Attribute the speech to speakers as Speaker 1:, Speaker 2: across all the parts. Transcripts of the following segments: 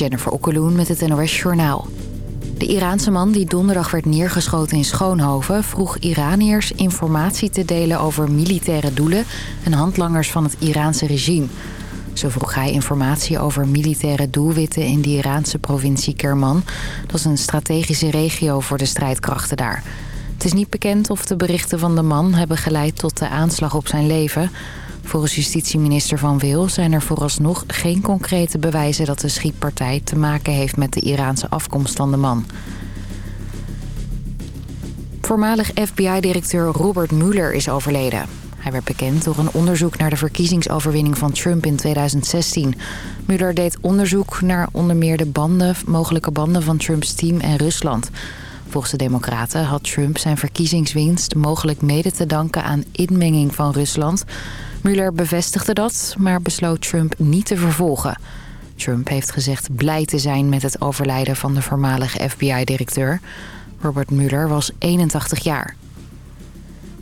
Speaker 1: Jennifer Okkeloen met het NOS Journaal. De Iraanse man die donderdag werd neergeschoten in Schoonhoven... vroeg Iraniërs informatie te delen over militaire doelen... en handlangers van het Iraanse regime. Zo vroeg hij informatie over militaire doelwitten in de Iraanse provincie Kerman. Dat is een strategische regio voor de strijdkrachten daar. Het is niet bekend of de berichten van de man hebben geleid tot de aanslag op zijn leven... Volgens justitieminister Van Wil zijn er vooralsnog geen concrete bewijzen... dat de schietpartij te maken heeft met de Iraanse afkomst van de man. Voormalig FBI-directeur Robert Mueller is overleden. Hij werd bekend door een onderzoek naar de verkiezingsoverwinning van Trump in 2016. Mueller deed onderzoek naar onder meer de banden, mogelijke banden van Trumps team en Rusland... Volgens de Democraten had Trump zijn verkiezingswinst mogelijk mede te danken aan inmenging van Rusland. Mueller bevestigde dat, maar besloot Trump niet te vervolgen. Trump heeft gezegd blij te zijn met het overlijden van de voormalige FBI-directeur. Robert Mueller was 81 jaar.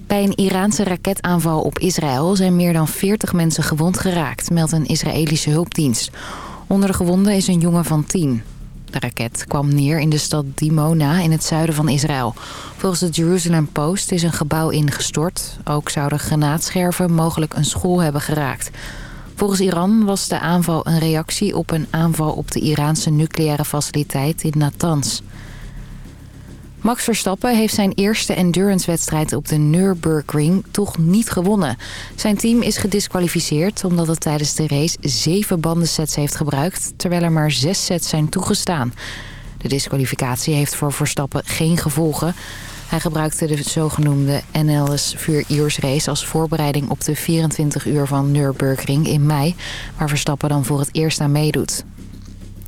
Speaker 1: Bij een Iraanse raketaanval op Israël zijn meer dan 40 mensen gewond geraakt, meldt een Israëlische hulpdienst. Onder de gewonden is een jongen van 10. De raket kwam neer in de stad Dimona in het zuiden van Israël. Volgens de Jerusalem Post is een gebouw ingestort. Ook zouden granaatscherven mogelijk een school hebben geraakt. Volgens Iran was de aanval een reactie op een aanval op de Iraanse nucleaire faciliteit in Natanz. Max Verstappen heeft zijn eerste endurance-wedstrijd op de Nürburgring toch niet gewonnen. Zijn team is gedisqualificeerd omdat het tijdens de race zeven bandensets heeft gebruikt... terwijl er maar zes sets zijn toegestaan. De disqualificatie heeft voor Verstappen geen gevolgen. Hij gebruikte de zogenoemde NLS 4 Uurs race als voorbereiding op de 24 uur van Nürburgring in mei... waar Verstappen dan voor het eerst aan meedoet.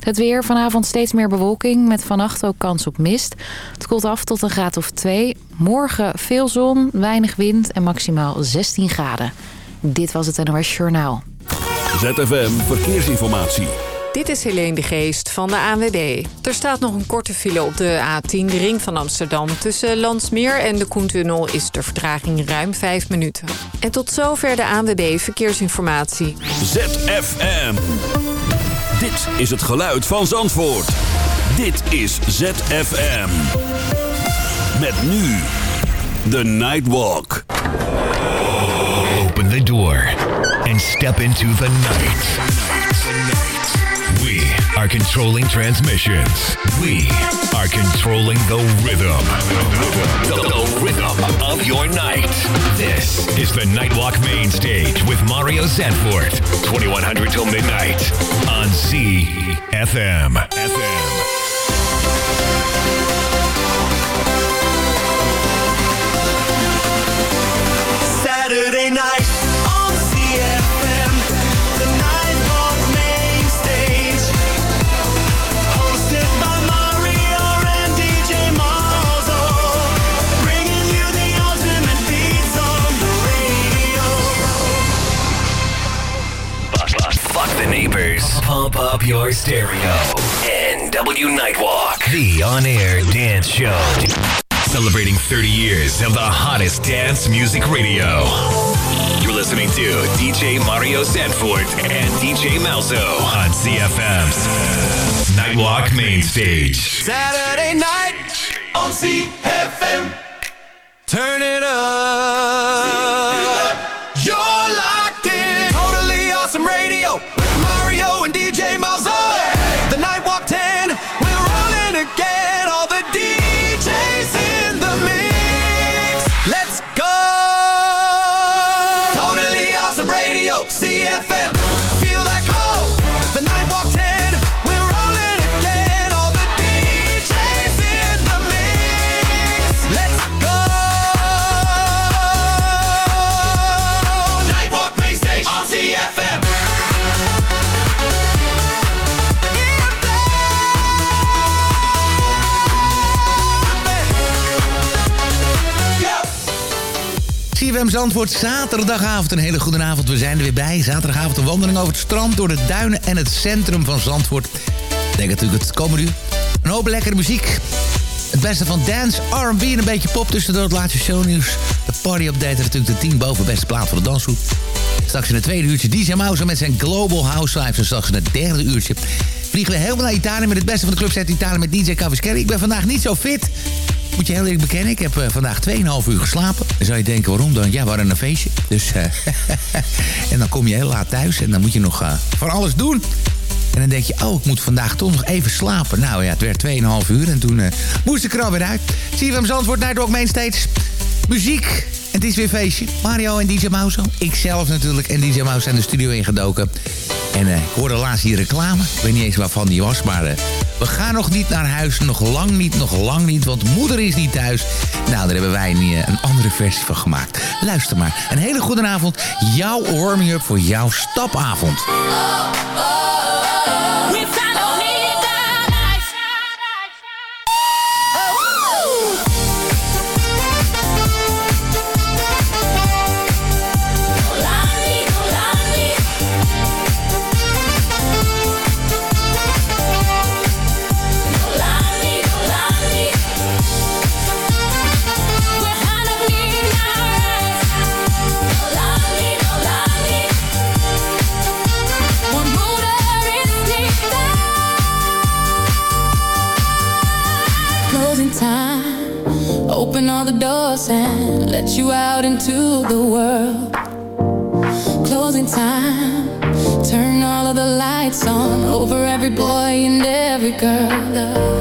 Speaker 1: Het weer, vanavond steeds meer bewolking met vannacht ook kans op mist. Het koelt af tot een graad of 2. Morgen veel zon, weinig wind en maximaal 16 graden. Dit was het NOS Journaal.
Speaker 2: ZFM Verkeersinformatie.
Speaker 3: Dit is Helene de Geest van de ANWB. Er staat nog een korte file op de A10, de ring van Amsterdam. Tussen Landsmeer en de Koentunnel is de vertraging ruim 5 minuten. En tot zover de ANWB Verkeersinformatie.
Speaker 2: ZFM. Dit is het geluid van Zandvoort. Dit is ZFM. Met nu The Nightwalk.
Speaker 4: Open the door and step into the night. Are controlling transmissions. We are controlling the rhythm. The, the rhythm of your night. This is the Nightwalk Main Stage with Mario Zanfort. 2100 till midnight on CFM. FM.
Speaker 5: Saturday night
Speaker 4: Pump up your stereo. NW Nightwalk. The on air dance show. Celebrating 30 years of the hottest dance music radio. You're listening to DJ Mario Sanford and DJ Malzo on CFM's Nightwalk Main Stage.
Speaker 5: Saturday night on CFM. Turn it up. You're locked in. Totally awesome radio.
Speaker 6: Zandvoort, zaterdagavond. Een hele goede avond. We zijn er weer bij. Zaterdagavond een wandeling over het strand, door de duinen en het centrum van Zandvoort. Ik denk natuurlijk het komende uur. Een hoop lekkere muziek. Het beste van dance, R&B en een beetje pop tussendoor het laatste shownieuws. De party update natuurlijk de 10 boven beste plaat voor de dansgroep. Straks in het tweede uurtje DJ Mouse met zijn Global Housewives. En straks in het derde uurtje vliegen we helemaal naar Italië... met het beste van de clubset Italië met DJ Cavaschelli. Ik ben vandaag niet zo fit. Moet je heel eerlijk bekennen, ik heb uh, vandaag 2,5 uur geslapen. Dan zou je denken, waarom dan? Ja, we hadden een feestje. Dus, uh, en dan kom je heel laat thuis en dan moet je nog uh, van alles doen. En dan denk je, oh, ik moet vandaag toch nog even slapen. Nou ja, het werd 2,5 uur en toen moest ik er alweer uit. Zie je hem Zandvoort naar Main steeds. Muziek. Het is weer feestje. Mario en DJ Mouse. Ikzelf natuurlijk en DJ Mouse zijn de studio ingedoken. En uh, ik hoorde laatst hier reclame. Ik weet niet eens waarvan die was, maar uh, we gaan nog niet naar huis. Nog lang niet, nog lang niet, want moeder is niet thuis. Nou, daar hebben wij een, uh, een andere versie van gemaakt. Luister maar. Een hele goede avond. Jouw warming-up voor jouw stapavond. Oh, oh, oh.
Speaker 7: Let you out into the world. Closing time, turn all of the lights on over every boy and every girl.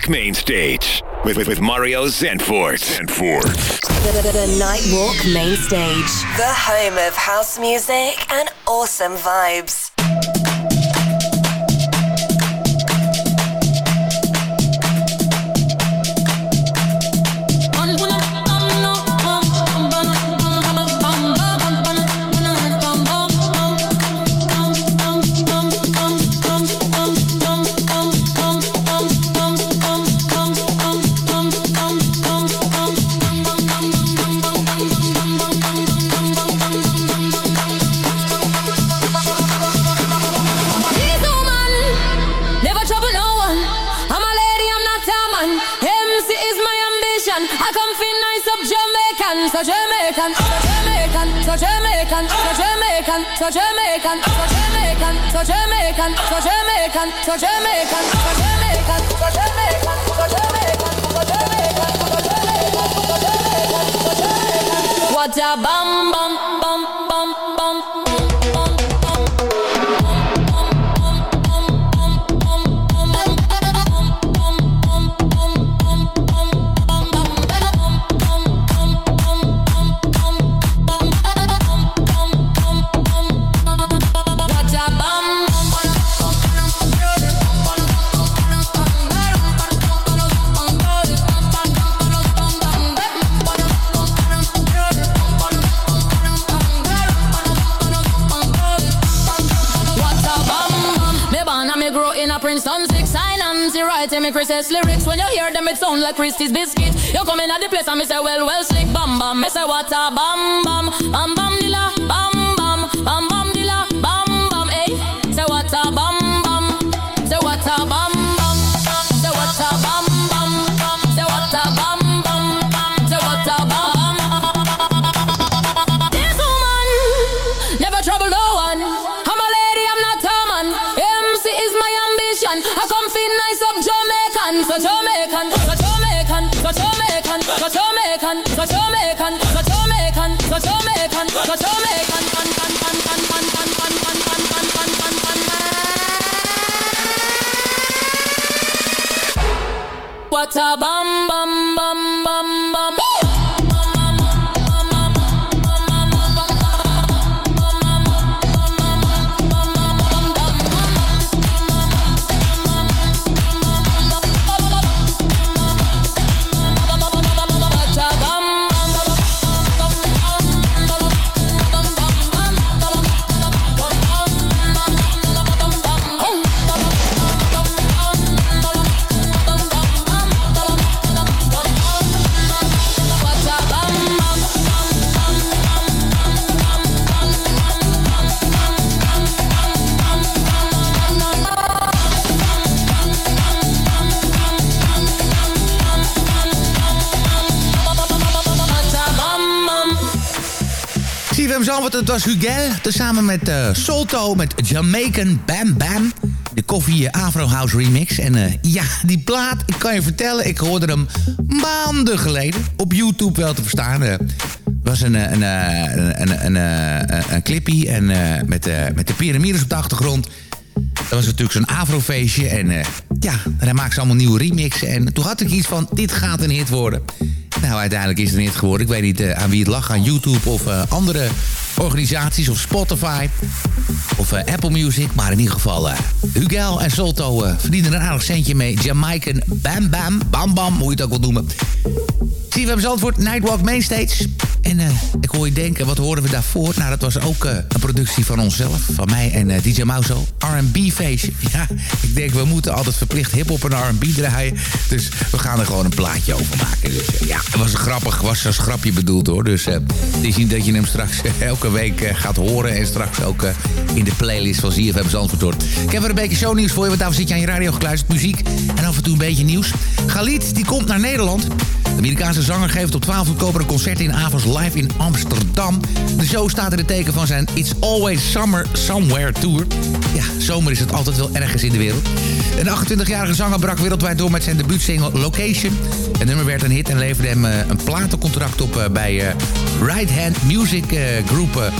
Speaker 4: Nightwalk Main Stage with, with, with Mario Zanfort. Zanfort.
Speaker 8: The, the, the Nightwalk Main Stage, the home of house music and awesome vibes.
Speaker 9: So Jamaican, so Jamaican, so Jamaican, so Jamaican, so Jamaican, so Jamaican, so Jamaican, so Jamaican, so Jamaican, so Jamaican, so Jamaican, so Jamaican. What a bum bum bum bum me Chris's lyrics. When you hear them it sound like Christie's biscuit. You come in at the place and me say well well slick bam bam. Me say what a bam bam. Bam bam dilla. Bam Bam bam bam what a bam bam bam bam bam.
Speaker 6: CFM Zalvoort, het was Hugel. Tezamen met uh, Solto, met Jamaican Bam Bam. De Koffie Afro House remix. En uh, ja, die plaat, ik kan je vertellen, ik hoorde hem maanden geleden. Op YouTube wel te verstaan. Het was een, een, een, een, een, een en, met, met de piramides op de achtergrond. Dat was natuurlijk zo'n Afrofeestje. En uh, ja, hij maakte allemaal nieuwe remixen. En toen had ik iets van, dit gaat een hit worden. Nou, uiteindelijk is het een hit geworden. Ik weet niet uh, aan wie het lag, aan YouTube of uh, andere organisaties... of Spotify of Apple Music. Maar in ieder geval, Hugel en Solto verdienen een aardig centje mee. Jamaican Bam Bam, Bam Bam, hoe je het ook wil noemen. CFM Zandvoort, Nightwalk Mainstage. En uh, ik hoor je denken, wat hoorden we daarvoor? Nou, dat was ook uh, een productie van onszelf, van mij en uh, DJ Mauzo. R&B feestje. Ja, ik denk, we moeten altijd verplicht hip-hop en R&B draaien. Dus we gaan er gewoon een plaatje over maken. Dus ja, het was grappig, was als grapje bedoeld hoor. Dus het is niet dat je hem straks elke week gaat horen. En straks ook in de playlist van ZFM Zandvoort hoort. Ik heb er een beetje shownieuws voor je, want daarvoor zit je aan je radio gekluisterd. Muziek en af en toe een beetje nieuws. Galit, die komt naar Nederland. Amerikaanse zanger geeft op 12 oktober een concert in Avals Live in Amsterdam. De show staat in het teken van zijn It's Always Summer Somewhere Tour. Ja, zomer is het altijd wel ergens in de wereld. Een 28-jarige zanger brak wereldwijd door met zijn debuutsingle Location. Het nummer werd een hit en leverde hem eh, een platencontract op eh, bij uh, Right Hand Music Group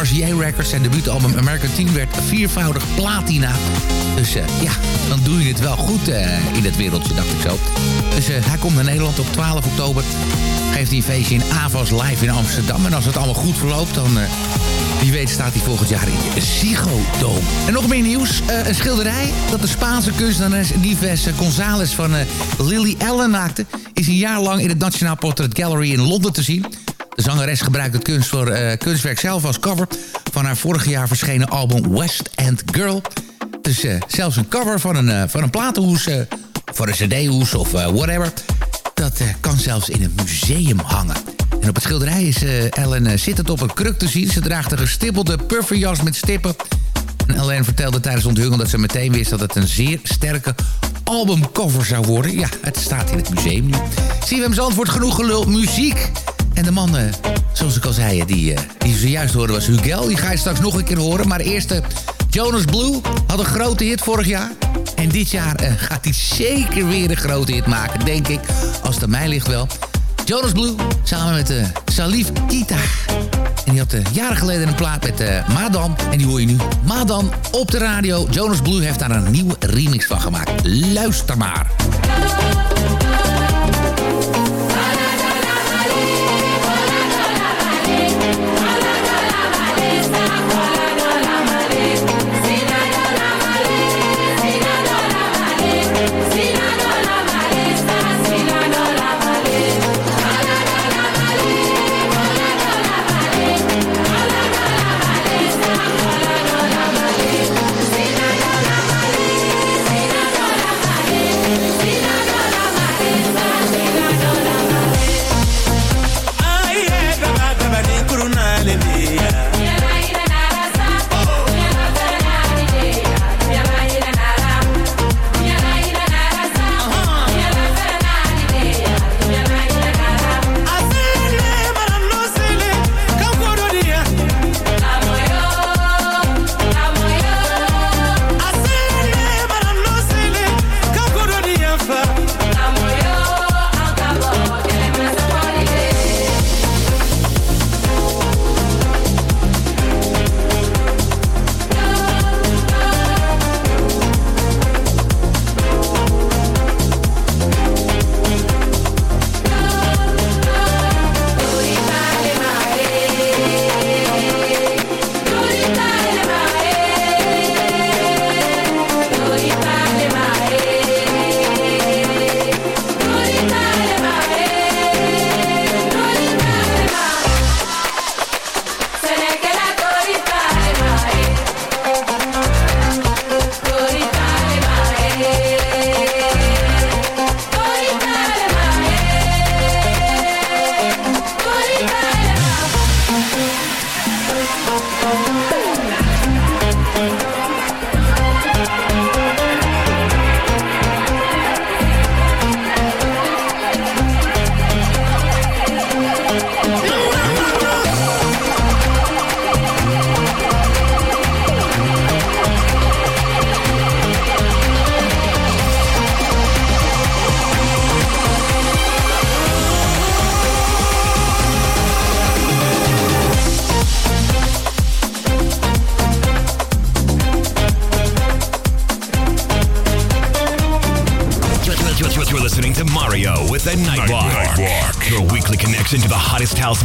Speaker 6: RCA Records. Zijn debuutalbum American Teen werd viervoudig platina. Dus ja, dan doe je het wel goed in het wereldje, dacht ik zo. Dus hij komt naar Nederland op 12 oktober. Geeft hij een feestje in Avos Live in Amsterdam. En als het allemaal goed verloopt, dan... Wie weet staat hij volgend jaar in de Psychodome. En nog meer nieuws. Uh, een schilderij dat de Spaanse kunstenares Nives González van uh, Lily Allen maakte... is een jaar lang in het Nationaal Portrait Gallery in Londen te zien. De zangeres gebruikt het kunst voor, kunstwerk zelf als cover... van haar vorig jaar verschenen album West End Girl. Dus zelfs een cover van een, van een platenhoes... voor een cd-hoes of whatever... dat kan zelfs in een museum hangen. En op het schilderij is uh, Ellen uh, zittend op een kruk te zien. Ze draagt een gestippelde pufferjas met stippen. En Ellen vertelde tijdens de onthulling dat ze meteen wist... dat het een zeer sterke albumcover zou worden. Ja, het staat in het museum nu. CWM antwoord genoeg gelul, muziek. En de man, zoals ik al zei, die, die zojuist hoorde was Hugel. Die ga je straks nog een keer horen. Maar eerst, Jonas Blue had een grote hit vorig jaar. En dit jaar gaat hij zeker weer een grote hit maken, denk ik. Als het aan mij ligt wel. Jonas Blue samen met uh, Salif Kita. En die had uh, jaren geleden een plaat met uh, Madan. En die hoor je nu. Madan op de radio. Jonas Blue heeft daar een nieuwe remix van gemaakt. Luister maar.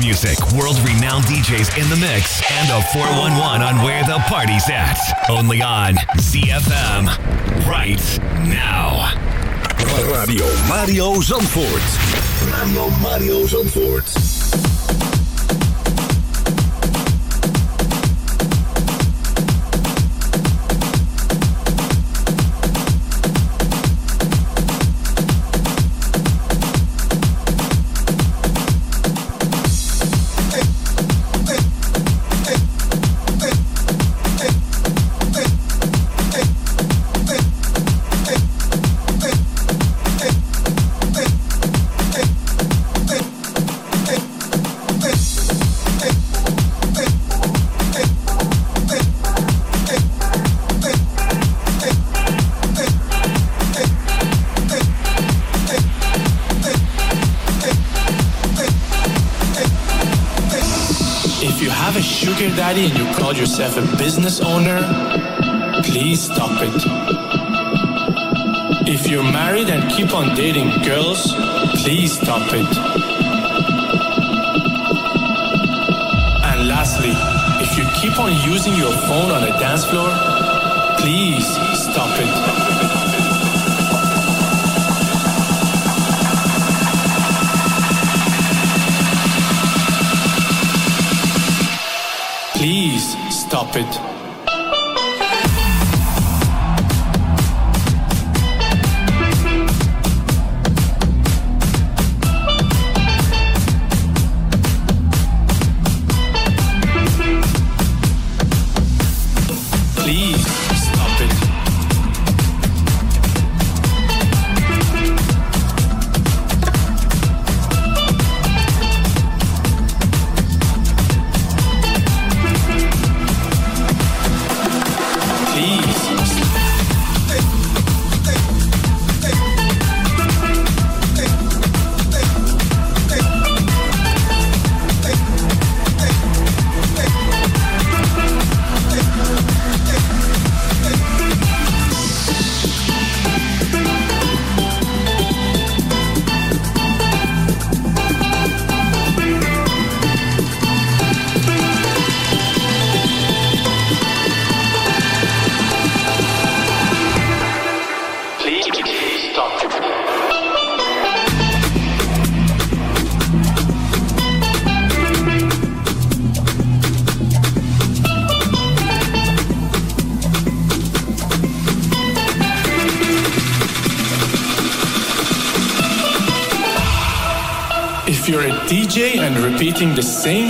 Speaker 4: Music, world renowned DJs in the mix, and a 411 on where the party's at. Only on ZFM. Right now.
Speaker 2: Radio Mario Zandvoort. Radio Mario Zandvoort.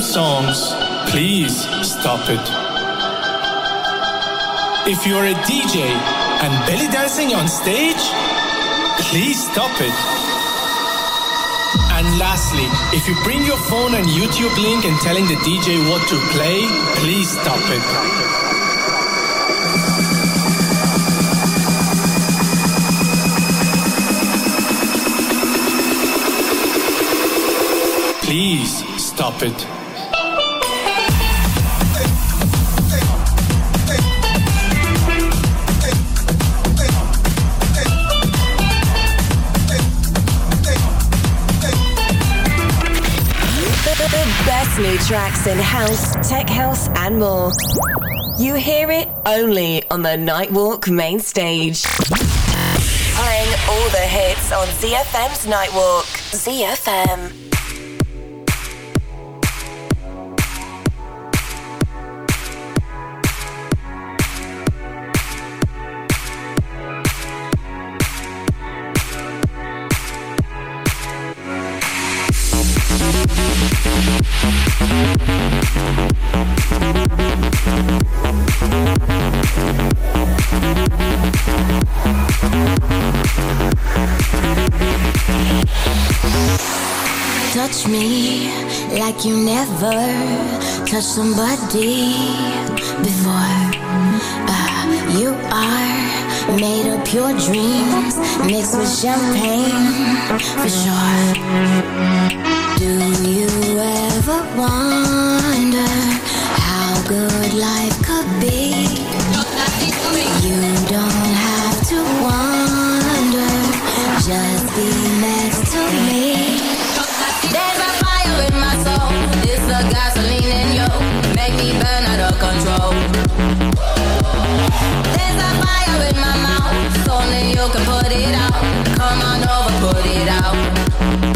Speaker 10: Songs, please stop it. If you're a DJ and belly dancing on stage, please stop it. And lastly, if you bring your phone and YouTube link and telling the DJ what to play, please stop it. Please stop it.
Speaker 8: New tracks in house, tech house, and more. You hear it only on the Nightwalk main stage. Playing all the hits on ZFM's Nightwalk. ZFM.
Speaker 11: Like you never touched somebody before. Uh, you are made of pure dreams mixed with champagne for sure. Do you ever wonder how good life could be? You don't have to wonder, just be next to me.
Speaker 12: Control. There's a fire in my mouth. Only you can put it out. Come on over, put it out.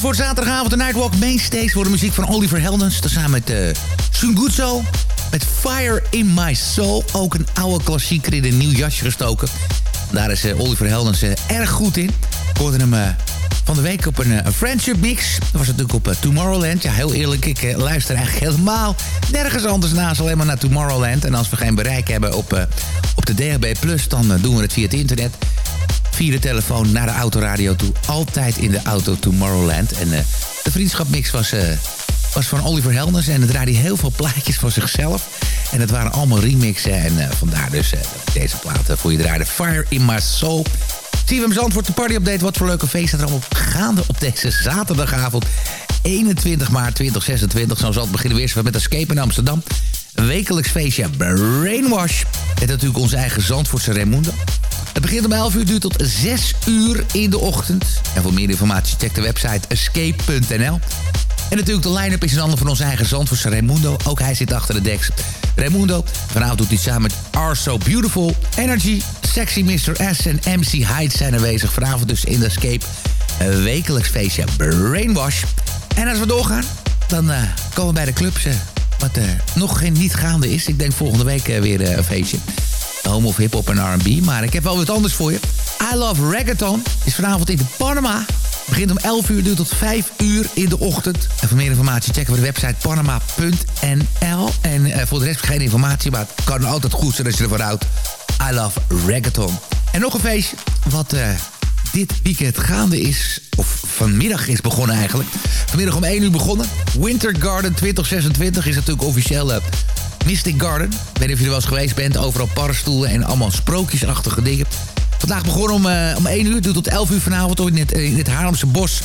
Speaker 6: Zandvoort, zaterdagavond de Nightwalk Mainstage... voor de muziek van Oliver Heldens. Samen met uh, Sunguzo. Met Fire in My Soul. Ook een oude klassieker in een nieuw jasje gestoken. Daar is uh, Oliver Heldens uh, erg goed in. Ik hoorde hem van de week op een, een friendship mix. Dat was natuurlijk op Tomorrowland. Ja, heel eerlijk, ik luister eigenlijk helemaal nergens anders naast alleen maar naar Tomorrowland. En als we geen bereik hebben op, op de DHB+, dan doen we het via het internet via de telefoon naar de autoradio toe. Altijd in de auto Tomorrowland. En uh, de vriendschapmix was, uh, was van Oliver Helners. En het draaide heel veel plaatjes van zichzelf. En het waren allemaal remixen. En uh, vandaar dus deze platen voor je draaide. Fire in my soul. CFM Zandvoort, de party-update. Wat voor leuke feesten er allemaal gaande op deze zaterdagavond. 21 maart 2026. Zo zal het beginnen weer met Escape in Amsterdam. Een wekelijks feestje Brainwash. Met natuurlijk onze eigen Zandvoortse Raimundo. Het begint om 11 uur, duurt tot 6 uur in de ochtend. En voor meer informatie check de website escape.nl. En natuurlijk de line-up is een ander van onze eigen Zandvoortse Raimundo. Ook hij zit achter de deks. Raimundo, vanavond doet hij samen met Are So Beautiful, Energy, Sexy Mr. S en MC Hyde zijn aanwezig. Vanavond dus in de Escape. Een wekelijks feestje Brainwash. En als we doorgaan, dan uh, komen we bij de clubs... Wat uh, nog geen niet gaande is. Ik denk volgende week weer een feestje home of hip-hop en R&B. Maar ik heb wel wat anders voor je. I Love Reggaeton is vanavond in Panama. Begint om 11 uur, duurt tot 5 uur in de ochtend. En voor meer informatie checken we de website panama.nl. En uh, voor de rest geen informatie, maar het kan altijd goed zijn als je ervan houdt. I Love Reggaeton. En nog een feestje wat uh, dit weekend gaande is. Of vanmiddag is begonnen eigenlijk. Vanmiddag om 1 uur begonnen. Winter Garden 2026 is natuurlijk officieel... Uh, Mystic Garden. Ik weet niet of je er wel eens geweest bent. Overal parstoelen en allemaal sprookjesachtige dingen. Vandaag begonnen om, uh, om 1 uur, doet tot 11 uur vanavond in het, in het Haarlemse Bos.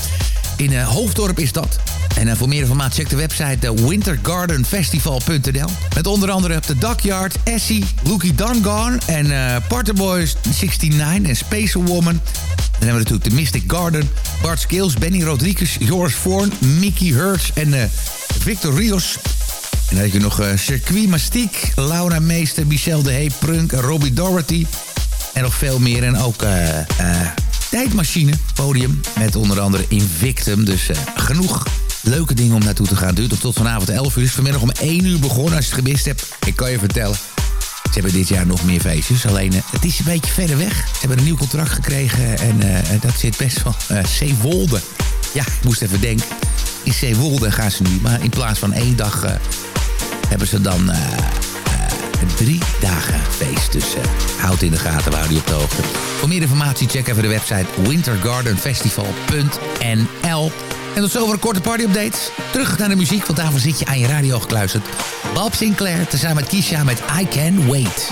Speaker 6: In uh, Hoofddorp is dat. En voor meer informatie check de website wintergardenfestival.nl. Met onder andere The Duckyard, Essie, Lucky Dungan en uh, Parterboys 69 en Space Woman. Dan hebben we natuurlijk de Mystic Garden, Bart Skills, Benny Rodriguez, Joris Voorn, Mickey Hurts en Victor Rios. En dan heb je nog uh, Circuit Mastique, Laura Meester, Michel de Hey, Prunk, Robbie Doherty. En nog veel meer. En ook uh, uh, Tijdmachine, podium. Met onder andere Invictum. Dus genoeg leuke dingen om naartoe te gaan. Duurt tot vanavond 11 uur. is vanmiddag om 1 uur begonnen. Als je het gemist hebt, ik kan je vertellen. Ze hebben dit jaar nog meer feestjes. Alleen, het is een beetje verder weg. Ze hebben een nieuw contract gekregen. En dat zit best wel... Zeewolde. Ja, ik moest even denken. In Zeewolde gaan ze nu. Maar in plaats van één dag hebben ze dan uh, drie dagen feest. Dus uh, houd in de gaten, waar die je op de hoogte. Voor meer informatie check even de website wintergardenfestival.nl. En tot zover een korte partyupdate. Terug naar de muziek, want daarvoor zit je aan je radio gekluisterd. Bob Sinclair, tezamen met Kisha met I Can Wait.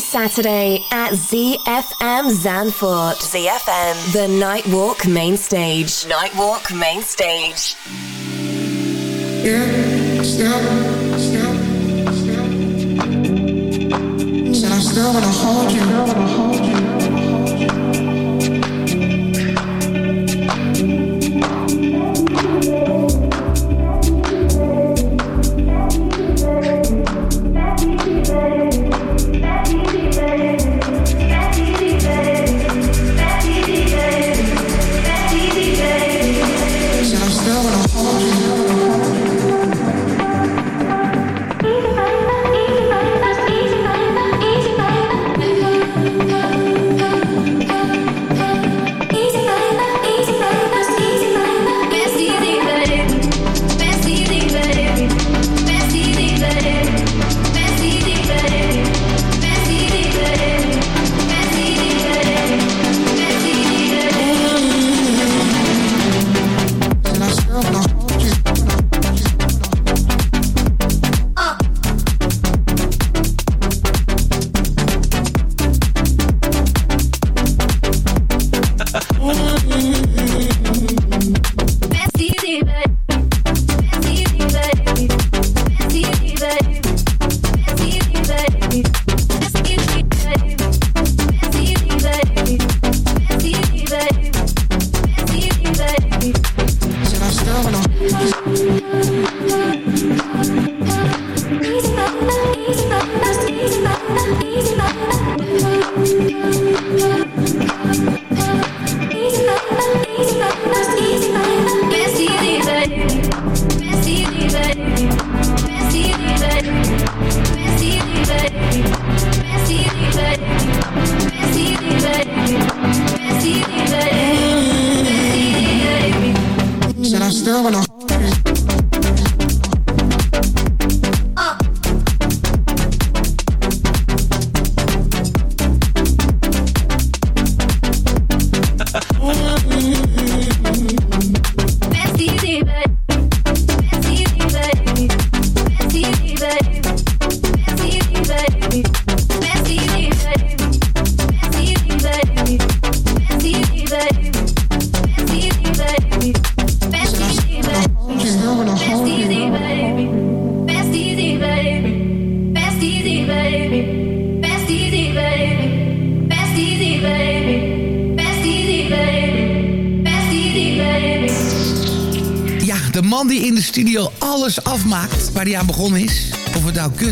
Speaker 8: Saturday at ZFM Zanfort. ZFM. The Nightwalk Main Stage. Nightwalk Main Stage.
Speaker 13: Yeah, still, still, still. Said I'm still gonna hold you. Still gonna hold you.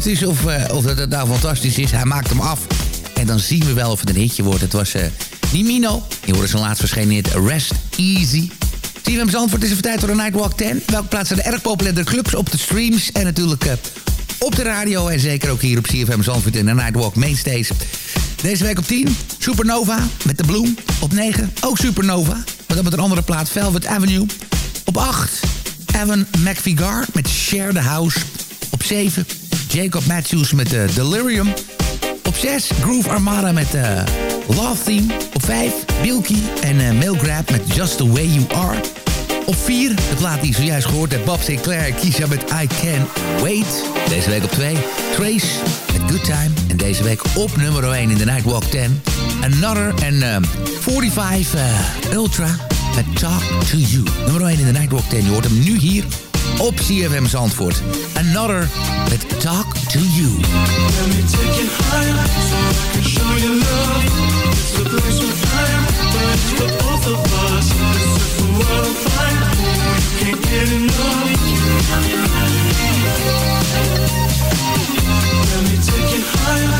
Speaker 6: Is of, eh, of dat het nou fantastisch is. Hij maakt hem af. En dan zien we wel of het een hitje wordt. Het was uh, Nimino. Die hoorde zijn laatst verschenen hit Rest Easy. CFM Zandvoort is even tijd voor de Nightwalk 10. Welke plaatsen de erg populaire clubs op de streams. En natuurlijk uh, op de radio. En zeker ook hier op CFM Zandvoort in de Nightwalk Mainstays. Deze week op 10, Supernova met de Bloem. Op 9, ook Supernova. Maar dan met een andere plaat, Velvet Avenue. Op 8, Evan McVigar met Share the House. Op 7, Jacob Matthews met uh, Delirium. Op 6, Groove Armada met uh, Love Theme. Op 5, Bilky en uh, Mailgrab met Just The Way You Are. Op 4, de plaat die zojuist gehoord hebt, Bob Sinclair en Kisha met I Can Wait. Deze week op 2, Trace met Good Time. En deze week op nummer 1 in de Nightwalk 10. Another en uh, 45 uh, Ultra met Talk To You. Nummer 1 in de Nightwalk 10. Je hoort hem nu hier op CFM Zandvoort. Another met Talk To You.
Speaker 10: Let me take higher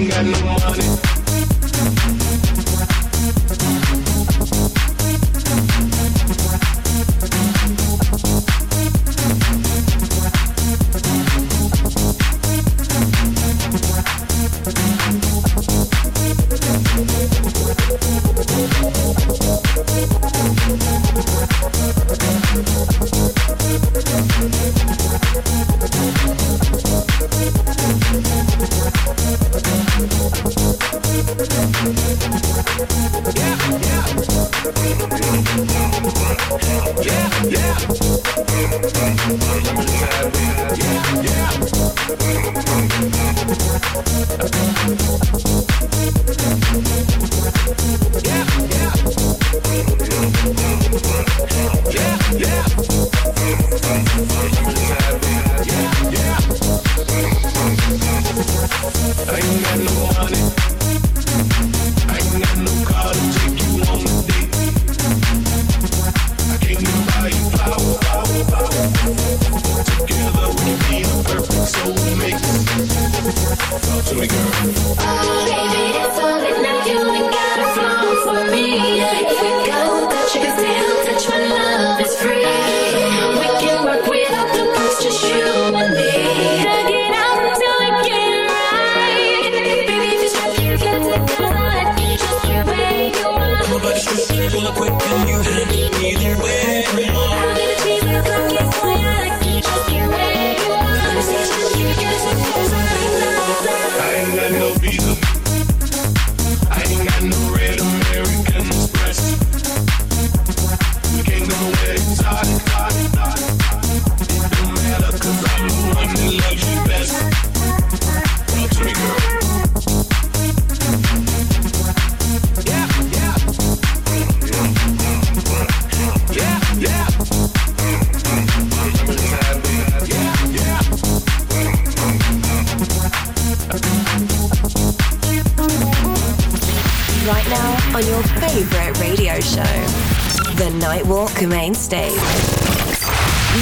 Speaker 5: ain't got no money.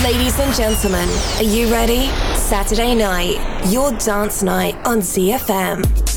Speaker 5: Ladies and gentlemen, are you ready? Saturday night, your dance night on ZFM.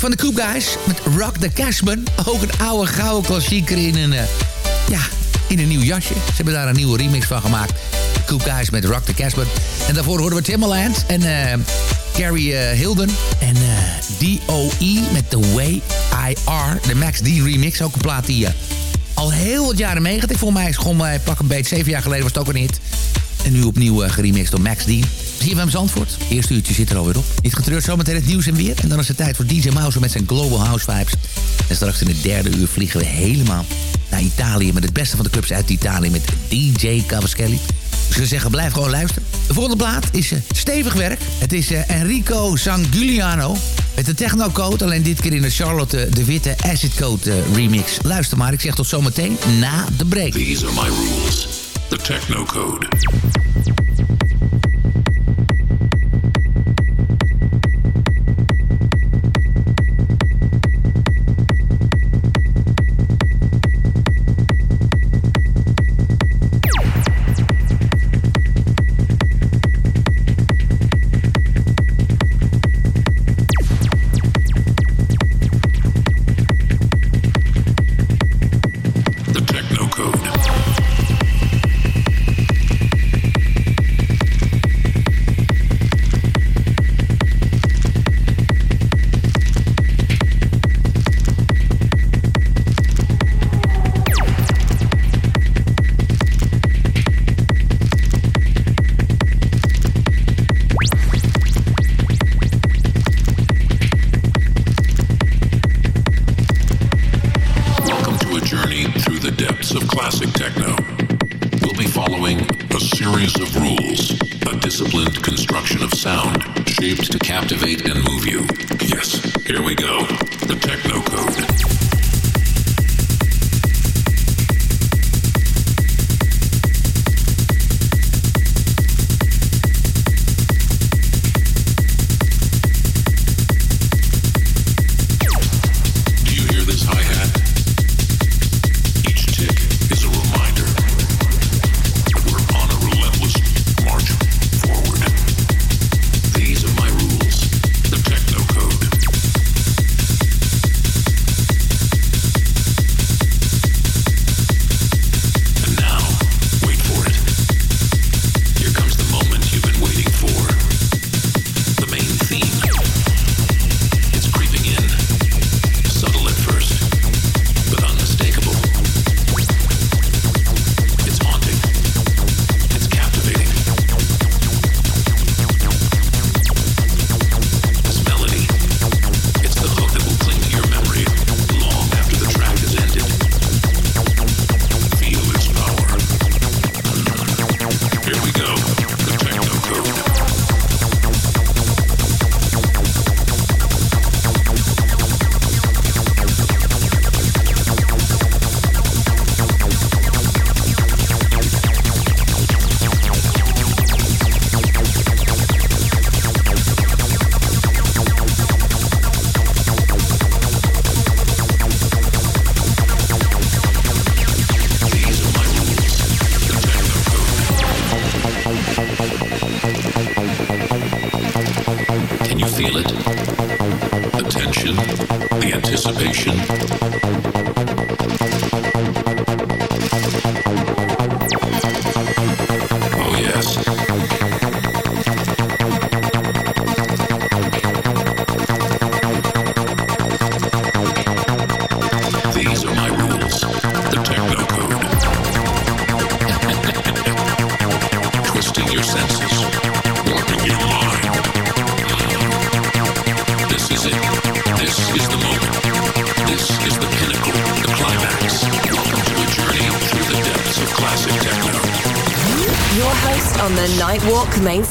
Speaker 6: Van de Coop Guys met Rock the Cashman. Ook een oude gouden klassieker in een, eh, ja, in een nieuw jasje. Ze hebben daar een nieuwe remix van gemaakt. Coop Guys met Rock the Cashman. En daarvoor hoorden we Timbaland en uh, Carrie uh, Hilden. En D.O.E. met The Way I Are. De Max D remix. Ook een plaat die al heel wat jaren meegaat. Ik volgens mij is gewoon pak een beetje. Zeven jaar geleden was het ook een hit. En nu opnieuw geremixed door Max D. CFM Zandvoort. Eerste uurtje zit er alweer op. Niet getreurd zometeen het nieuws en weer. En dan is het tijd voor DJ Mouse met zijn Global House Vibes. En straks in het derde uur vliegen we helemaal naar Italië... met het beste van de clubs uit Italië met DJ Cavaschelli. Ik zeggen, blijf gewoon luisteren. De volgende plaat is uh, stevig werk. Het is uh, Enrico Sanguliano met de Techno-code. Alleen dit keer in de Charlotte de Witte Acid Code uh, remix. Luister maar, ik zeg tot zometeen na de break.
Speaker 14: These are my rules. The Techno-code.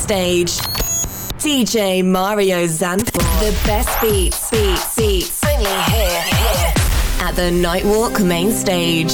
Speaker 8: Stage. DJ Mario Zanfort. The best beats, beats, beats. Only here, here. At the Nightwalk main stage.